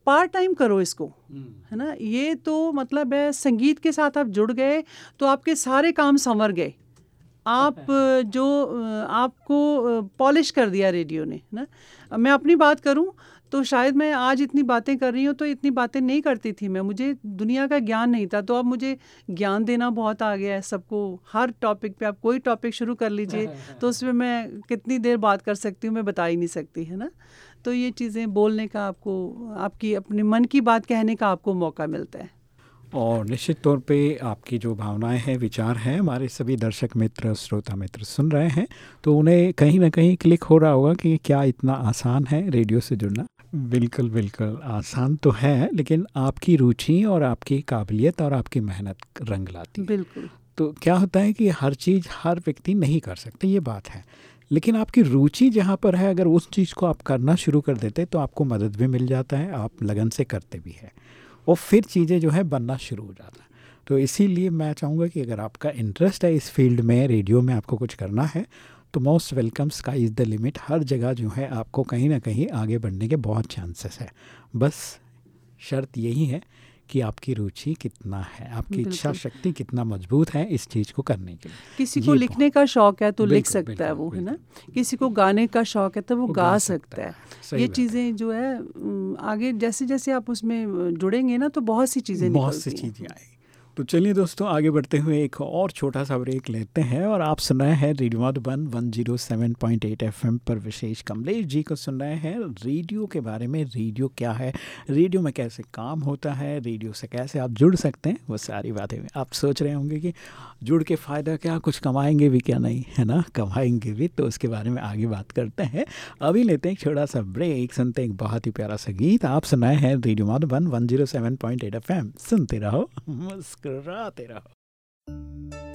पार्ट टाइम करो इसको हम्म। है ना? ये तो मतलब है संगीत के साथ आप जुड़ गए तो आपके सारे काम संवर गए। आप जो आपको पॉलिश कर दिया रेडियो ने ना? मैं अपनी बात करूँ तो शायद मैं आज इतनी बातें कर रही हूँ तो इतनी बातें नहीं करती थी मैं। मुझे दुनिया का ज्ञान नहीं था तो अब मुझे ज्ञान देना बहुत आ गया है सबको। हर टॉपिक पे आप कोई टॉपिक शुरू कर लीजिए तो उसमें मैं कितनी देर बात कर सकती हूँ मैं बता ही नहीं सकती है ना? तो ये चीज़ें बोलने का आपको आपकी अपने मन की बात कहने का आपको मौका मिलता है। और निश्चित तौर पे आपकी जो भावनाएँ हैं विचार हैं हमारे सभी दर्शक मित्र श्रोता मित्र सुन रहे हैं तो उन्हें कहीं ना कहीं क्लिक हो रहा होगा कि क्या इतना आसान है रेडियो से जुड़ना। बिल्कुल बिल्कुल आसान तो है लेकिन आपकी रुचि और आपकी काबिलियत और आपकी मेहनत रंग लाती बिल्कुल। तो क्या होता है कि हर चीज़ हर व्यक्ति नहीं कर सकते ये बात है। लेकिन आपकी रुचि जहाँ पर है अगर उस चीज़ को आप करना शुरू कर देते तो आपको मदद भी मिल जाता है आप लगन से करते भी हैं। और फिर चीज़ें जो है बनना शुरू हो जाता है। तो इसीलिए मैं चाहूँगा कि अगर आपका इंटरेस्ट है इस फ़ील्ड में रेडियो में आपको कुछ करना है तो most welcome sky is the limit हर जगह जो है आपको कहीं ना कहीं आगे बढ़ने के बहुत चांसेस है। बस शर्त यही है कि आपकी रुचि कितना है आपकी इच्छा शक्ति कितना मज़बूत है इस चीज़ को करने के लिए। किसी को लिखने का शौक है तो लिख सकता है वो है ना? किसी को गाने का शौक है तो वो, गा, सकता है, है। ये चीज़ें जो है आगे जैसे जैसे आप उसमें जुड़ेंगे ना तो बहुत सी चीज़ें बहुत सी चीज़ें आएगी। तो चलिए दोस्तों, आगे बढ़ते हुए एक और छोटा सा ब्रेक लेते हैं और आप सुन रहे हैं radio Madhuban one zero seven point eight F पर विशेष कमलेश जी को सुन रहे हैं। रेडियो के बारे में, रेडियो क्या है? रेडियो में कैसे काम होता है? रेडियो से कैसे आप जुड़ सकते हैं? वो सारी बातें आप सोच रहे होंगे कि जुड़ के फ़ायदा क्या, कुछ कमाएँगे भी क्या नहीं, है ना? कमाएँगे भी तो उसके बारे में आगे बात करते हैं। अभी लेते हैं छोटा सा ब्रेक सुनते हैं एक बहुत ही प्यारा सा गीत। आप सुनाए हैं radio Madhuban one zero seven point eight F M सुनते रहो, मुस्कुराते रहो।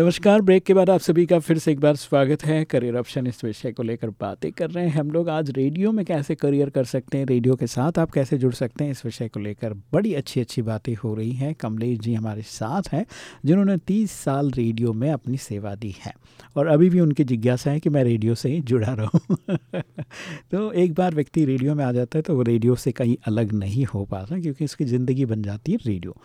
नमस्कार, ब्रेक के बाद आप सभी का फिर से एक बार स्वागत है। करियर ऑप्शन इस विषय को लेकर बातें कर रहे हैं हम लोग। आज रेडियो में कैसे करियर कर सकते हैं, रेडियो के साथ आप कैसे जुड़ सकते हैं, इस विषय को लेकर बड़ी अच्छी अच्छी बातें हो रही हैं। कमलेश जी हमारे साथ हैं, जिन्होंने 30 साल रेडियो में अपनी सेवा दी है। और अभी भी उनकी जिज्ञासा है कि मैं रेडियो से ही जुड़ा रहूँ। तो एक बार व्यक्ति रेडियो में आ जाता है तो वो रेडियो से कहीं अलग नहीं हो पाता क्योंकि उसकी ज़िंदगी बन जाती है रेडियो।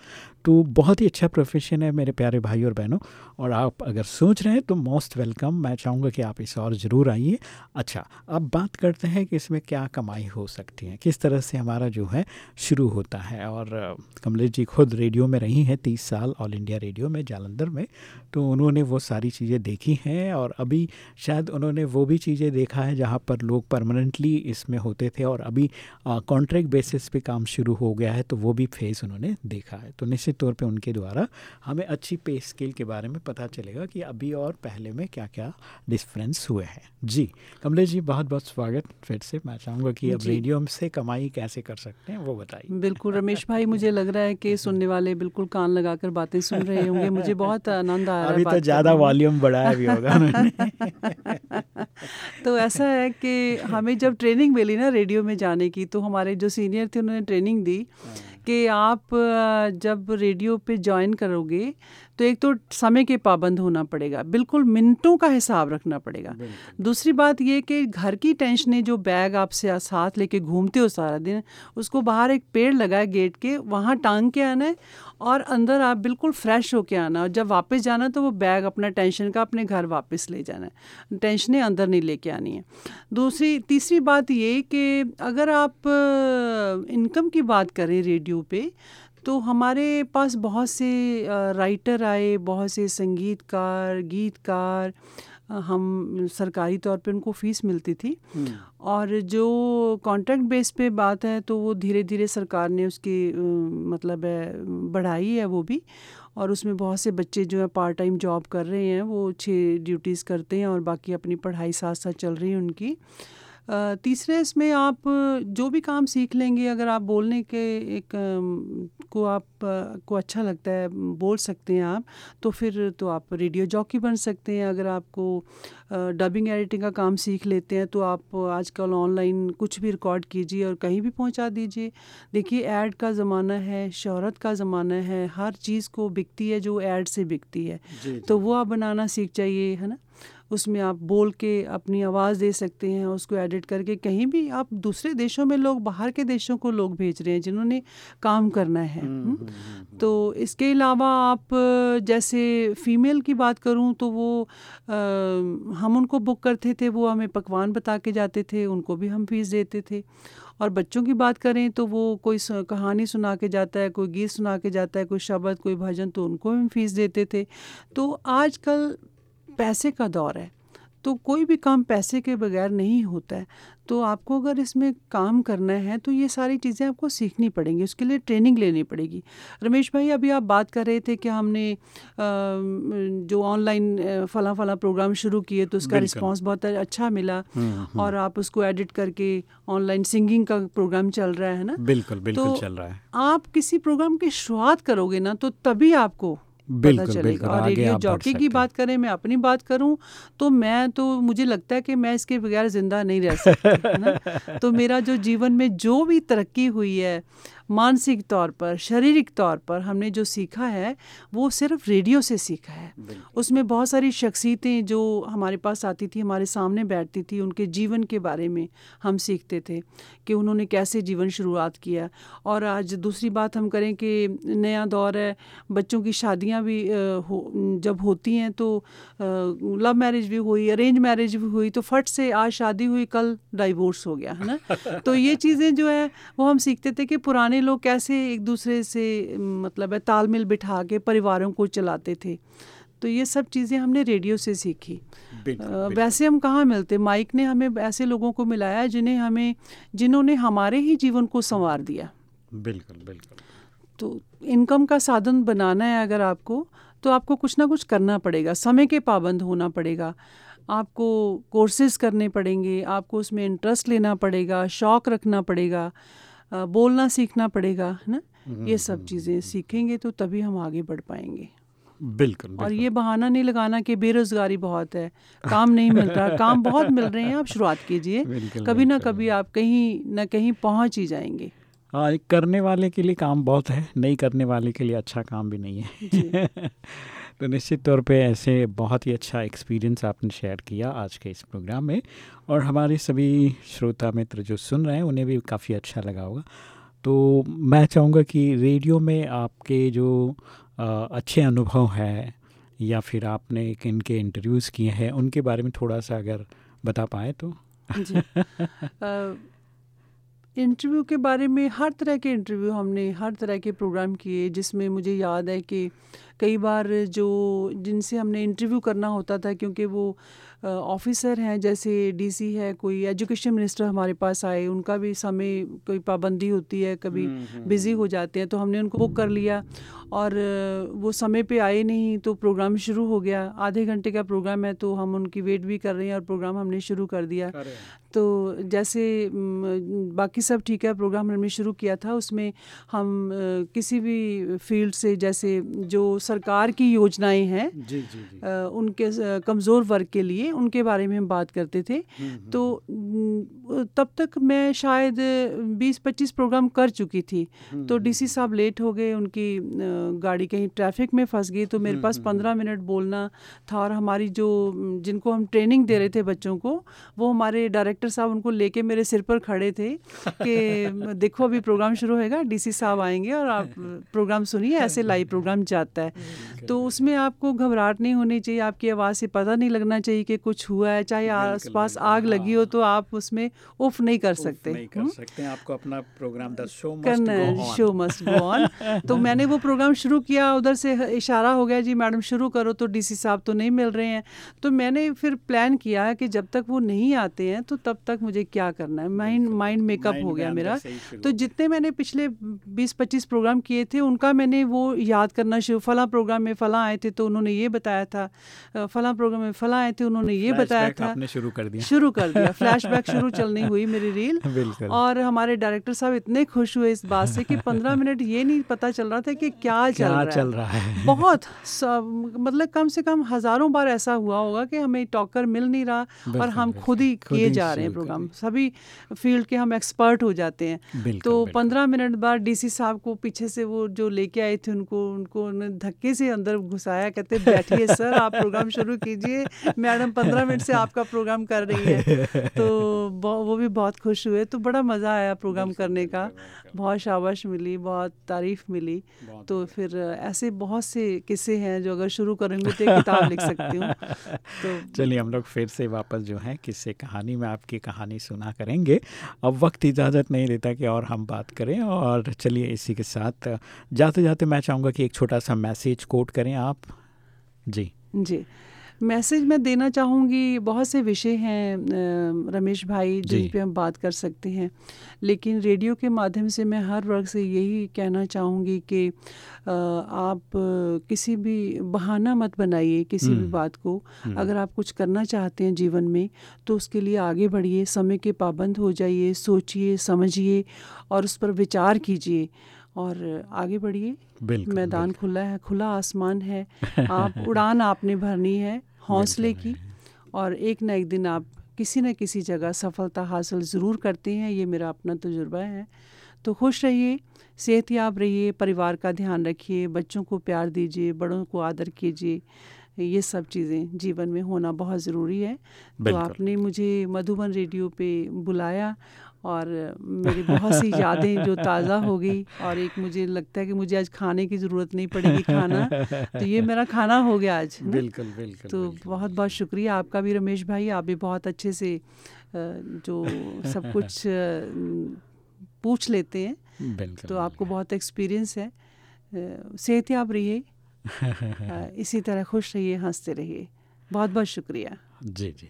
तो बहुत ही अच्छा प्रोफेशन है मेरे प्यारे भाई और बहनों। और आप अगर सोच रहे हैं तो मोस्ट वेलकम। मैं चाहूँगा कि आप इस और ज़रूर आइए। अच्छा अब बात करते हैं कि इसमें क्या कमाई हो सकती है। किस तरह से हमारा जो है, शुरू होता है। और कमलेश जी खुद रेडियो में रही हैं तीस साल, ऑल इंडिया रेडियो में, जालंधर में। तो उन्होंने वो सारी चीज़ें देखी हैं और अभी शायद उन्होंने वो भी चीज़ें देखा है, जहाँ पर लोग परमानेंटली इसमें होते थे और अभी कॉन्ट्रैक्ट बेसिस पे काम शुरू हो गया है तो वो भी फेस उन्होंने देखा है। तो निश्चित तौर पर उनके द्वारा हमें अच्छी पे स्केल के बारे में पता चलेगा कि अभी और पहले में क्या क्या डिफरेंस हुए हैं। जी कमलेश जी बहुत बहुत स्वागत फिर से। मैं चाहूँगा कि अब रेडियो से कमाई कैसे कर सकते हैं वो बताइए। बिल्कुल रमेश भाई मुझे लग रहा है कि सुनने वाले बिल्कुल कान लगाकर बातें सुन रहे होंगे। मुझे बहुत आनंद आ रहा है अभी तो ज़्यादा वॉल्यूम बढ़ाया भी होगा तो ऐसा है कि हमें जब ट्रेनिंग मिली ना रेडियो में जाने की तो हमारे जो सीनियर थे उन्होंने ट्रेनिंग दी। कि आप जब रेडियो पे ज्वाइन करोगे तो एक तो समय के पाबंद होना पड़ेगा। बिल्कुल मिनटों का हिसाब रखना पड़ेगा। दूसरी बात ये कि घर की टेंशनें जो बैग आपसे साथ लेके घूमते हो सारा दिन उसको बाहर एक पेड़ लगाए गेट के वहाँ टांग के आना है और अंदर आप बिल्कुल फ्रेश होके आना और जब वापस जाना तो वो बैग अपना टेंशन का अपने घर वापस ले जाना है। टेंशनें अंदर नहीं लेके आनी है। दूसरी, तीसरी बात ये कि अगर आप इनकम की बात करें रेडियो पे तो हमारे पास बहुत से राइटर आए, बहुत से संगीतकार, गीतकार हम सरकारी तौर पे उनको फ़ीस मिलती थी। और जो कॉन्ट्रैक्ट बेस पे बात है तो वो धीरे धीरे सरकार ने उसकी मतलब है बढ़ाई है वो भी। और उसमें बहुत से बच्चे जो है पार्ट टाइम जॉब कर रहे हैं वो छः ड्यूटीज़ करते हैं और बाकी अपनी पढ़ाई साथ साथ चल रही है उनकी। तीसरे इसमें आप जो भी काम सीख लेंगे अगर आप बोलने के एक को आप को अच्छा लगता है बोल सकते हैं आप तो फिर तो आप रेडियो जॉकी बन सकते हैं। अगर आपको डबिंग एडिटिंग का काम सीख लेते हैं तो आप आजकल ऑनलाइन कुछ भी रिकॉर्ड कीजिए और कहीं भी पहुँचा दीजिए। देखिए ऐड का ज़माना है शहरत का ज़माना है हर चीज़ को बिकती है जो ऐड से बिकती है। तो वो आप बनाना सीख जाइए है ना? उसमें आप बोल के अपनी आवाज़ दे सकते हैं उसको एडिट करके कहीं भी आप दूसरे देशों में लोग बाहर के देशों को लोग भेज रहे हैं जिन्होंने काम करना है हम्म? तो इसके अलावा आप जैसे फ़ीमेल की बात करूँ तो वो अ, हम उनको बुक करते थे वो हमें पकवान बता के जाते थे उनको भी हम फ़ीस देते थे। और बच्चों की बात करें तो वो कोई कहानी सुना के जाता है कोई गीत सुना के जाता है कोई शब्द कोई भजन तो उनको भी हम फ़ीस देते थे। तो आजकल पैसे का दौर है तो कोई भी काम पैसे के बगैर नहीं होता है। तो आपको अगर इसमें काम करना है तो ये सारी चीज़ें आपको सीखनी पड़ेंगी उसके लिए ट्रेनिंग लेनी पड़ेगी। रमेश भाई अभी आप बात कर रहे थे कि हमने जो ऑनलाइन फला फला प्रोग्राम शुरू किए तो उसका। रिस्पांस बहुत अच्छा मिला। और आप उसको एडिट करके ऑनलाइन सिंगिंग का प्रोग्राम चल रहा है ना? बिल्कुल बिल्कुल तो चल रहा है। आप किसी प्रोग्राम की शुरुआत करोगे ना तो तभी आपको बिल्कुल बिल्कुल और रेडियो जॉकी की बात करें मैं अपनी बात करूँ तो मैं तो मुझे लगता है कि मैं इसके बगैर ज़िंदा नहीं रह सकती है ना? तो मेरा जो जीवन में जो भी तरक्की हुई है मानसिक तौर पर शारीरिक तौर पर हमने जो सीखा है वो सिर्फ़ रेडियो से सीखा है। उसमें बहुत सारी शख्सियतें जो हमारे पास आती थी हमारे सामने बैठती थी उनके जीवन के बारे में हम सीखते थे कि उन्होंने कैसे जीवन शुरुआत किया। और आज दूसरी बात हम करें कि नया दौर है बच्चों की शादियाँ भी हो, जब होती हैं तो लव मैरिज भी हुई अरेंज मैरिज भी हुई तो फट से आज शादी हुई कल डाइवोर्स हो गया है ना? तो ये चीज़ें जो है वो हम सीखते थे कि पुराने लोग कैसे एक दूसरे से मतलब है तालमेल बिठा के परिवारों को चलाते थे। तो ये सब चीज़ें हमने रेडियो से सीखी। बिल्कुल, बिल्कुल। वैसे हम कहाँ मिलते? माइक ने हमें ऐसे लोगों को मिलाया जिन्हें हमें जिन्होंने हमारे ही जीवन को संवार दिया। बिल्कुल बिल्कुल। तो इनकम का साधन बनाना है अगर आपको तो आपको कुछ ना कुछ करना पड़ेगा। समय के पाबंद होना पड़ेगा। आपको कोर्सेज करने पड़ेंगे आपको उसमें इंटरेस्ट लेना पड़ेगा शौक़ रखना पड़ेगा। बोलना सीखना पड़ेगा है ना? हम्म, ये सब हम्म, चीज़ें हम्म। सीखेंगे तो तभी हम आगे बढ़ पाएँगे। बिल्कुल, और ये बहाना नहीं लगाना कि बेरोज़गारी बहुत है काम नहीं मिल रहा काम बहुत मिल रहे हैं आप शुरुआत कीजिए। कभी ना कभी आप कहीं ना कहीं पहुँच ही जाएँगे। हाँ करने वाले के लिए काम बहुत है नहीं करने वाले के लिए अच्छा काम भी नहीं है। तो निश्चित तौर पे ऐसे बहुत ही अच्छा एक्सपीरियंस आपने शेयर किया आज के इस प्रोग्राम में। और हमारे सभी श्रोता मित्र जो सुन रहे हैं उन्हें भी काफ़ी अच्छा लगा होगा। तो मैं चाहूँगा कि रेडियो में आपके जो आ, अच्छे अनुभव हैं या फिर आपने किन के इंटरव्यूज़ किए हैं उनके बारे में थोड़ा सा अगर बता पाए तो। जी। इंटरव्यू के बारे में हर तरह के इंटरव्यू हमने हर तरह के प्रोग्राम किए, जिसमें मुझे याद है कि कई बार जो जिनसे हमने इंटरव्यू करना होता था, क्योंकि वो ऑफिसर हैं जैसे डीसी है कोई एजुकेशन मिनिस्टर हमारे पास आए उनका भी समय कोई पाबंदी होती है कभी बिज़ी हम्म, हम्म, हो हम्म। जाते हैं तो हमने उनको बुक कर लिया और वो समय पे आए नहीं तो प्रोग्राम शुरू हो गया आधे घंटे का प्रोग्राम है तो हम उनकी वेट भी कर रहे हैं और प्रोग्राम हमने शुरू कर दिया तो जैसे बाकी सब ठीक है प्रोग्राम हमने शुरू किया था उसमें हम किसी भी फ़ील्ड से जैसे जो सरकार की योजनाएँ हैं जी, जी, जी. उनके कमज़ोर वर्ग के लिए उनके बारे में हम बात करते थे। हम्म, हम्म, तो हम्म। तब तक मैं शायद 20-25 प्रोग्राम कर चुकी थी। तो डीसी साहब लेट हो गए उनकी गाड़ी कहीं ट्रैफ़िक में फंस गई तो मेरे पास 15 मिनट बोलना था और हमारी जो जिनको हम ट्रेनिंग दे रहे थे बच्चों को वो हमारे डायरेक्टर साहब उनको लेके मेरे सिर पर खड़े थे कि देखो अभी प्रोग्राम शुरू होएगा डीसी साहब आएँगे और आप प्रोग्राम सुनिए ऐसे लाइव प्रोग्राम जाता है। तो उसमें आपको घबराहट नहीं होनी चाहिए आपकी आवाज़ से पता नहीं लगना चाहिए कि कुछ हुआ है चाहे आसपास आग लगी हो तो आप उसमें उफ नहीं कर सकते। नहीं कर हम्म? सकते आपको अपना प्रोग्राम शो करना है शो मस्ट गो ऑन तो मैंने वो प्रोग्राम शुरू किया उधर से इशारा हो गया जी मैडम शुरू करो। तो डीसी साहब तो नहीं मिल रहे हैं। तो मैंने फिर प्लान किया है कि जब तक वो नहीं आते हैं तो तब तक मुझे क्या करना है? माइंड माइंड मेकअप हो गया मेरा तो जितने मैंने पिछले बीस पच्चीस प्रोग्राम किए थे उनका मैंने वो याद करना शुरू फला प्रोग्राम में फला आए थे तो उन्होंने ये बताया था फला प्रोग्राम में फला आए थे उन्होंने ये बताया था। आपने शुरू कर दिया। शुरू कर दिया। फ्लैशबैक शुरू चलनी हुई मेरी रील और हमारे डायरेक्टर साहब इतने खुश हुए इस बात से कि पंद्रह मिनट ये नहीं पता चल रहा था कि क्या चल क्या रहा चल रहा है? बहुत मतलब कम से कम हज़ारों बार ऐसा हुआ होगा कि हमें टॉकर मिल नहीं रहा और हम खुद ही किए जा रहे हैं प्रोग्राम सभी फ़ील्ड के हम एक्सपर्ट हो जाते हैं। तो पंद्रह मिनट बाद डीसी साहब को पीछे से वो जो लेके आए थे उनको उनको धक्के से अंदर घुसाया कहते बैठिए सर आप प्रोग्राम शुरू कीजिए। मैडम पंद्रह मिनट से आपका प्रोग्राम कर रही है। तो वो भी बहुत खुश हुए। तो बड़ा मज़ा आया प्रोग्राम करने का। बहुत शाबाश मिली बहुत तारीफ़ मिली। तो फिर ऐसे बहुत से किस्से हैं जो अगर शुरू करेंगे तो किताब लिख सकती हूँ। तो चलिए हम लोग फिर से वापस जो है किस्से कहानी में आपकी कहानी सुना करेंगे। अब वक्त इजाज़त नहीं देता कि और हम बात करें और चलिए इसी के साथ जाते जाते मैं चाहूँगा कि एक छोटा सा मैसेज कोट करें आप। जी। जी। मैसेज मैं देना चाहूँगी बहुत से विषय हैं रमेश भाई जिन पे हम बात कर सकते हैं। लेकिन रेडियो के माध्यम से मैं हर वर्ग से यही कहना चाहूँगी कि आप किसी भी बहाना मत बनाइए किसी भी हम्म। बात को। हम्म। अगर आप कुछ करना चाहते हैं जीवन में तो उसके लिए आगे बढ़िए समय के पाबंद हो जाइए सोचिए समझिए और उस पर विचार कीजिए और आगे बढ़िए। मैदान खुला है खुला आसमान है आप उड़ान आपने भरनी है। हौसले की और एक ना एक दिन आप किसी न किसी जगह सफलता हासिल ज़रूर करते हैं ये मेरा अपना तजुर्बा है। तो खुश रहिए सेहतयाब रहिए परिवार का ध्यान रखिए बच्चों को प्यार दीजिए बड़ों को आदर कीजिए ये सब चीज़ें जीवन में होना बहुत ज़रूरी है। तो आपने मुझे मधुबन रेडियो पे बुलाया और मेरी बहुत सी यादें जो ताज़ा हो गई और एक मुझे लगता है कि मुझे आज खाने की ज़रूरत नहीं पड़ेगी खाना। तो ये मेरा खाना हो गया आज बिल्कुल बिल्कुल तो बिल्कुल। बहुत बहुत शुक्रिया आपका भी रमेश भाई आप भी बहुत अच्छे से जो सब कुछ पूछ लेते हैं। बिल्कुल तो आपको बहुत एक्सपीरियंस है। सेहतियाब रहिए। इसी तरह खुश रहिए हँसते रहिए। बहुत बहुत शुक्रिया। जी जी।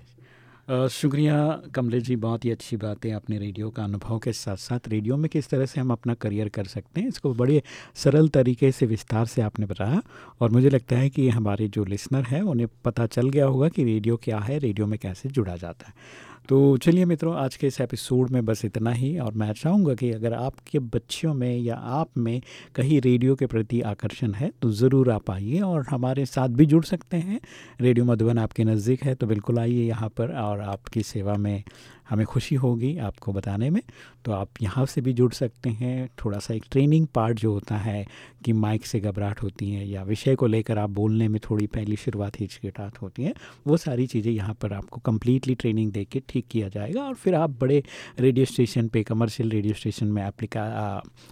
शुक्रिया कमलेश जी, बहुत ही अच्छी बात है अपने रेडियो का अनुभव के साथ साथ रेडियो में किस तरह से हम अपना करियर कर सकते हैं, इसको बड़े सरल तरीके से, विस्तार से आपने बताया और मुझे लगता है कि हमारे जो लिसनर हैं, उन्हें पता चल गया होगा कि रेडियो क्या है, रेडियो में कैसे जुड़ा जाता है। तो चलिए मित्रों, आज के इस एपिसोड में बस इतना ही और मैं चाहूँगा कि अगर आपके बच्चों में या आप में कहीं रेडियो के प्रति आकर्षण है तो ज़रूर आप आइए और हमारे साथ भी जुड़ सकते हैं। रेडियो मधुबन आपके नज़दीक है तो बिल्कुल आइए यहाँ पर और आपकी सेवा में हमें खुशी होगी आपको बताने में। तो आप यहाँ से भी जुड़ सकते हैं। थोड़ा सा एक ट्रेनिंग पार्ट जो होता है कि माइक से घबराहट होती है या विषय को लेकर आप बोलने में थोड़ी पहली शुरुआत हिचकिटाहट होती है, वो सारी चीज़ें यहाँ पर आपको कम्प्लीटली ट्रेनिंग दे के ठीक किया जाएगा। और फिर आप बड़े रेडियो स्टेशन पे कमर्शियल रेडियो स्टेशन में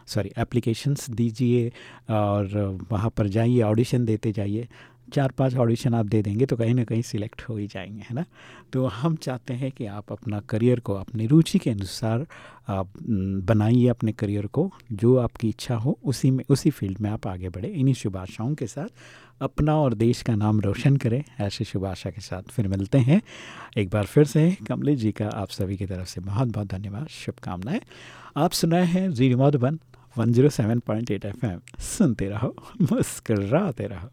सॉरी एप्लीकेशंस दीजिए और वहाँ पर जाइए ऑडिशन देते जाइए। चार पाँच ऑडिशन आप दे देंगे तो कहीं ना कहीं सिलेक्ट हो ही जाएँगे, है ना? तो हम चाहते हैं कि आप अपना करियर को अपनी रुचि के अनुसार आप बनाइए अपने करियर को, जो आपकी इच्छा हो, उसी में, उसी फ़ील्ड में आप आगे बढ़े। इन्हीं शुभ आशाओं के साथ अपना और देश का नाम रोशन करें, ऐसे शुभ आशा के साथ फिर मिलते हैं। एक बार फिर से कमलेश जी का आप सभी की तरफ़ से बहुत बहुत धन्यवाद, शुभकामनाएँ। आप सुनाए हैं रेडियो मधुबन 107.8 एफएम सुनते रहो, मुस्कराते रहो।